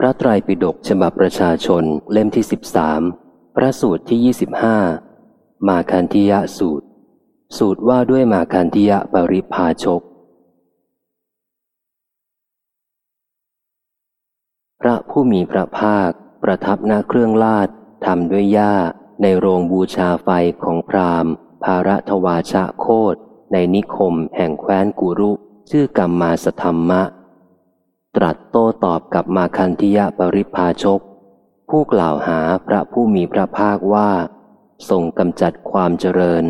พระไตรปิฎกฉบับประชาชนเล่มที่สิบสามพระสูตรที่ยี่สิบห้ามาคันธิยะสูตร สูตรว่าด้วยมาคันธิยะปริพาชก พระผู้มีพระภาค ประทับหน้าเครื่องลาดทำด้วยหญ้าในโรงบูชาไฟของพราหมณ์ ภาระทวาชะโคดในนิคมแห่งแคว้นกุรุ ชื่อกรรมมาสธรรมะ ตรัสโต้ตอบกับมาคันธิยะปริพาชก ผู้กล่าวหาพระผู้มีพระภาคว่า ทรงกำจัดความเจริญ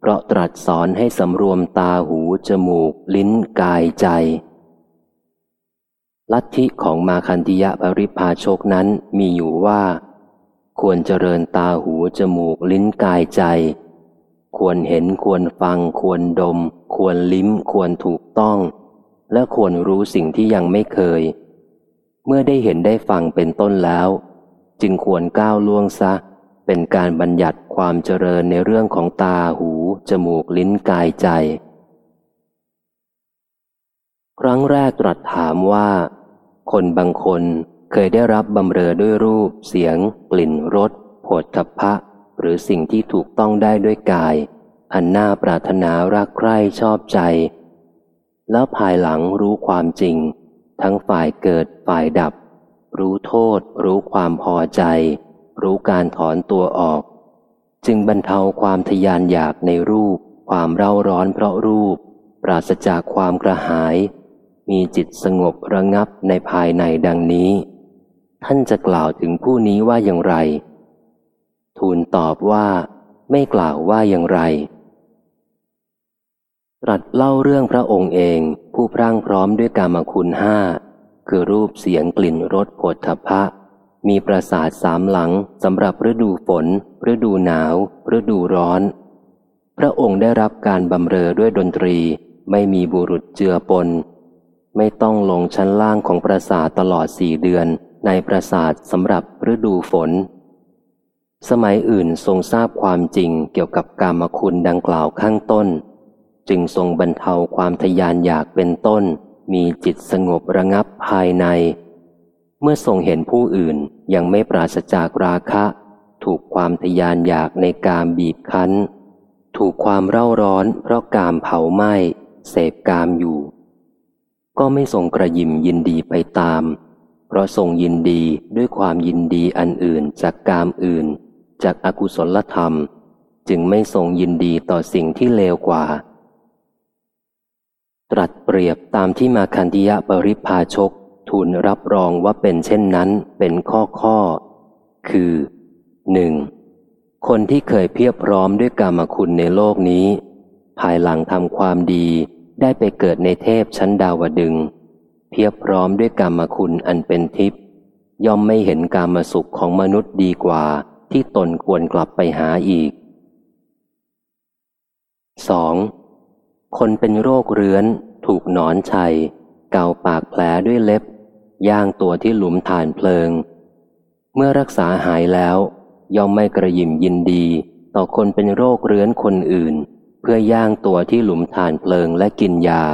เพราะตรัสสอนให้สำรวมตาหูจมูก ลิ้นกายใจ ลัทธิของมาคันธิยะปริพาชกนั้นมีอยู่ว่า ควรเจริญตาหูจมูกลิ้นกายใจ ควรเห็นควรฟังควรดม ควรลิ้มควรถูกต้อง และควรรู้สิ่งที่ยังไม่เคย เมื่อได้เห็นได้ฟังเป็นต้นแล้ว จึงควรก้าวล่วงซะ เป็นการบัญญัติความเจริญในเรื่องของตาหู จมูกลิ้นกายใจ ครั้งแรกตรัสถามว่า คนบางคนเคยได้รับบำเรอด้วยรูป เสียง กลิ่นรสโผฏฐัพพะ หรือสิ่งที่ถูกต้องได้ด้วยกาย อันน่าปรารถนารักใคร่ชอบใจ แล้วภายหลังรู้ความจริง ทั้งฝ่ายเกิดฝ่ายดับ รู้โทษ รู้ความพอใจ รู้การถอนตัวออก จึงบรรเทาความทยานอยากในรูป ความเร่าร้อนเพราะรูป ปราศจากความกระหาย มีจิตสงบระงับในภายในดังนี้ ท่านจะกล่าวถึงผู้นี้ว่าอย่างไร ทูลตอบว่า ไม่กล่าวว่าอย่างไร ตรัสเล่าเรื่องพระองค์เองผู้พร่างพร้อมด้วยกามคุณห้าคือรูปเสียงกลิ่นรสผลทพะ มีปราสาทสามหลังสำหรับฤดูฝน ฤดูหนาว ฤดูร้อน พระองค์ได้รับการบำเรอด้วยดนตรี ไม่มีบุรุษเจือปน ไม่ต้องลงชั้นล่างของปราสาทตลอดสี่เดือน ในปราสาทสำหรับฤดูฝน สมัยอื่นทรงทราบความจริงเกี่ยวกับกามคุณดังกล่าวข้างต้น จึงทรงบรรเทาความทยานอยากเป็นต้น มีจิตสงบระงับภายใน เมื่อทรงเห็นผู้อื่นยังไม่ปราศจากราคะ ถูกความทยานอยากในกามบีบคั้น ถูกความเร่าร้อนเพราะกามเผาไหม้เสพกามอยู่ ก็ไม่ทรงกระยิมยินดีไปตาม เพราะทรงยินดีด้วยความยินดีอันอื่นจากกามอื่น จากอากุศลธรรม จึงไม่ทรงยินดีต่อสิ่งที่เลวกว่า ตรัสเปรียบตามที่มาคันธิยะปริพาชก ทูลรับรองว่าเป็นเช่นนั้นเป็นข้อข้อ คือหนึ่งคนที่เคยเพียบพร้อมด้วยกรรมคุณในโลกนี้ ภายหลังทำความดีได้ไปเกิดในเทพชั้นดาวดึง เพียบพร้อมด้วยกรรมคุณอันเป็นทิพย์ย่อมไม่เห็นกรรมสุขของมนุษย์ดีกว่าที่ตนควรกลับไปหาอีก 2. คนเป็นโรคเรื้อน ถูกหนอนชัย เกาปากแผลด้วยเล็บ ย่างตัวที่หลุมฐานเพลิง เมื่อรักษาหายแล้ว ย่อมไม่กระยิมยินดี ต่อคนเป็นโรคเรื้อนคนอื่น เพื่อย่างตัวที่หลุมฐานเพลิงและกินยา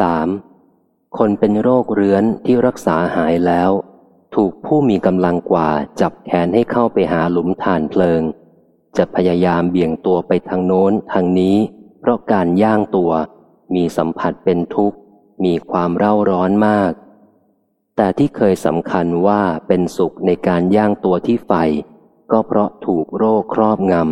3. คนเป็นโรคเรื้อนที่รักษาหายแล้ว ถูกผู้มีกำลังกว่าจับแขนให้เข้าไปหาหลุมฐานเพลิง จะพยายามเบี่ยงตัวไปทางโน้นทางนี้ เพราะการย่างตัว มีสัมผัสเป็นทุกข์ มีความเร่าร้อนมาก แต่ที่เคยสำคัญว่าเป็นสุขในการย่างตัวที่ไฟ ก็เพราะถูกโรคครอบงำ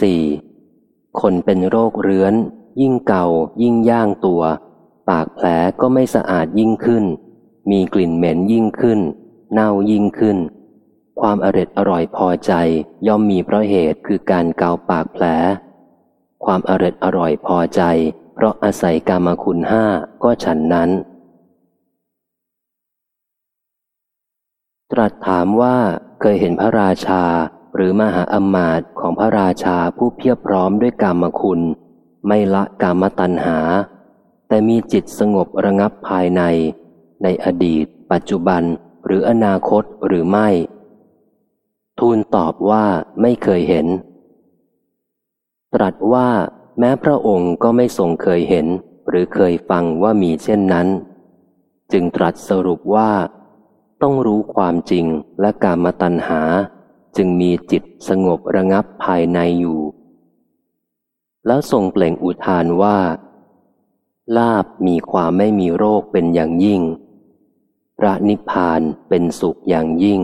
4. คนเป็นโรคเรื้อน ยิ่งเก่า ยิ่งย่างตัว ปากแผลก็ไม่สะอาดยิ่งขึ้น มีกลิ่นเหม็นยิ่งขึ้น เน่ายิ่งขึ้น ความอร็ดอร่อยพอใจย่อมมีเพราะเหตุคือการเกาปากแผล ความอร็ดอร่อยพอใจ เพราะอาศัยกามคุณห้าก็ฉันนั้น ตรัสถามว่าเคยเห็นพระราชาหรือมหาอมาตย์ของพระราชาผู้เพียบพร้อมด้วยกามคุณ ไม่ละกามตัณหา แต่มีจิตสงบระงับภายใน ในอดีต ปัจจุบันหรืออนาคตหรือไม่ ทูลตอบว่าไม่เคยเห็น ตรัสว่าแม้พระองค์ก็ไม่ทรงเคยเห็น หรือเคยฟังว่ามีเช่นนั้น จึงตรัสสรุปว่า ต้องรู้ความจริงและการมาตัญหา จึงมีจิตสงบระงับภายในอยู่ แล้วทรงเปล่งอุทานว่า ลาบมีความไม่มีโรคเป็นอย่างยิ่งพระนิพพานเป็นสุขอย่างยิ่ง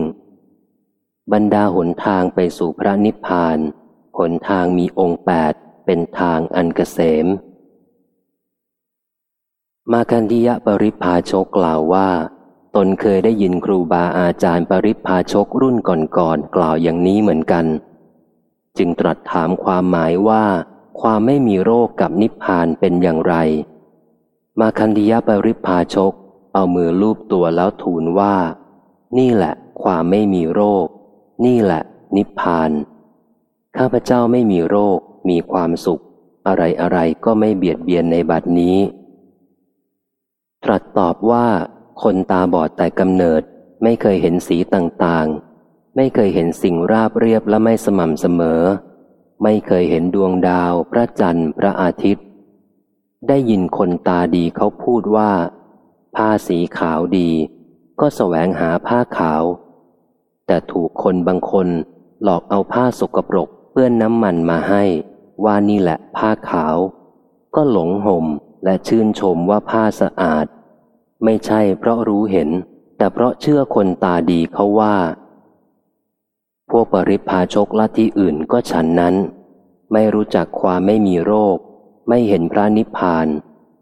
บรรดาหนทางไปสู่พระนิพพาน หนทางมีองค์แปดเป็นทางอันกเกษม มากันดิยะปริพาชกกล่าวว่า ตนเคยได้ยินครูบาอาจารย์ปริพาชกรุ่นก่อนๆกล่าวอย่างนี้เหมือนกัน จึงตรัสถามความหมายว่า ความไม่มีโรคกับนิพพานเป็นอย่างไร มาคันดิยะปริพาชก เอามือลูบตัวแล้วทูลว่า นี่แหละ ความไม่มีโรค นี่แหละ นิพพาน ข้าพเจ้าไม่มีโรค มีความสุข อะไรอะไรก็ไม่เบียดเบียนในบัดนี้ ตรัสตอบว่า คนตาบอดแต่กำเนิด ไม่เคยเห็นสีต่างๆ ไม่เคยเห็นสิ่งราบเรียบและไม่สม่ำเสมอ ไม่เคยเห็นดวงดาว พระจันทร์ พระอาทิตย์ ได้ยินคนตาดีเขาพูดว่า ผ้าสีขาวดี ก็แสวงหาผ้าขาว แต่ถูกคนบางคนหลอกเอาผ้าสกปรกเปื้อนน้ำมันมาให้ ว่านี่แหละผ้าขาว ก็หลงห่มและชื่นชมว่าผ้าสะอาด ไม่ใช่เพราะรู้เห็น แต่เพราะเชื่อคนตาดีเขาว่า พวกปริพาชกละที่อื่นก็ฉันนั้น ไม่รู้จักความไม่มีโรค ไม่เห็นพระนิพพาน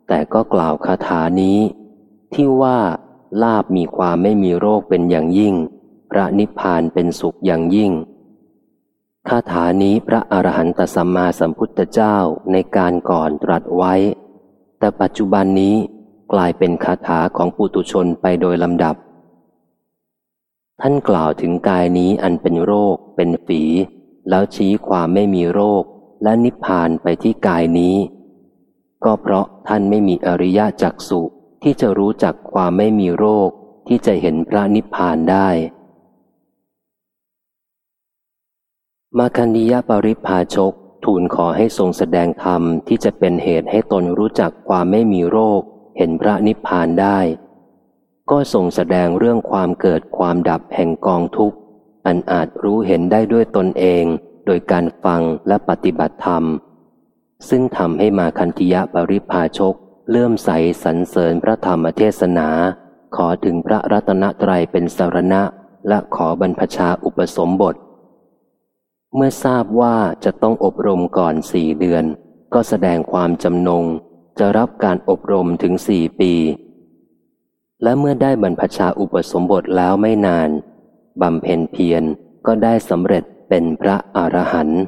แต่ก็กล่าวคาถานี้ ที่ว่าลาบมีความไม่มีโรคเป็นอย่างยิ่ง ระนิพพานเป็นสุขอย่างยิ่งคาถานี้พระอรหันตสัมมาสัมพุทธเจ้าในการก่อนตรัสไว้ แต่ปัจจุบันนี้กลายเป็นคาถาของปุตุชนไปโดยลำดับ ท่านกล่าวถึงกายนี้อันเป็นโรค เป็นฝี แล้วชี้ความไม่มีโรคและนิพพานไปที่กายนี้ ก็เพราะท่านไม่มีอริยะจักสุที่จะรู้จักความไม่มีโรคที่จะเห็นพระนิพพานได้ มาคันดิยปริพาชก ทูลขอให้ทรงแสดงธรรมที่จะเป็นเหตุให้ตนรู้จักความไม่มีโรค เห็นพระนิพพานได้ ก็ทรงแสดงเรื่องความเกิดความดับแห่งกองทุกข์ อันอาจรู้เห็นได้ด้วยตนเอง โดยการฟังและปฏิบัติธรรม ซึ่งทำให้มาคันธิยปริพาชก เลื่อมใสสรรเสริญพระธรรมเทศนา ขอถึงพระรัตนตรัยเป็นสารณะ และขอบรรพชาอุปสมบท เมื่อทราบว่าจะต้องอบรมก่อนสี่เดือน ก็แสดงความจำนง จะรับการอบรมถึงสี่ปี และเมื่อได้บรรพชาอุปสมบทแล้วไม่นานบำเพ็ญเพียรก็ได้สำเร็จเป็นพระอรหันต์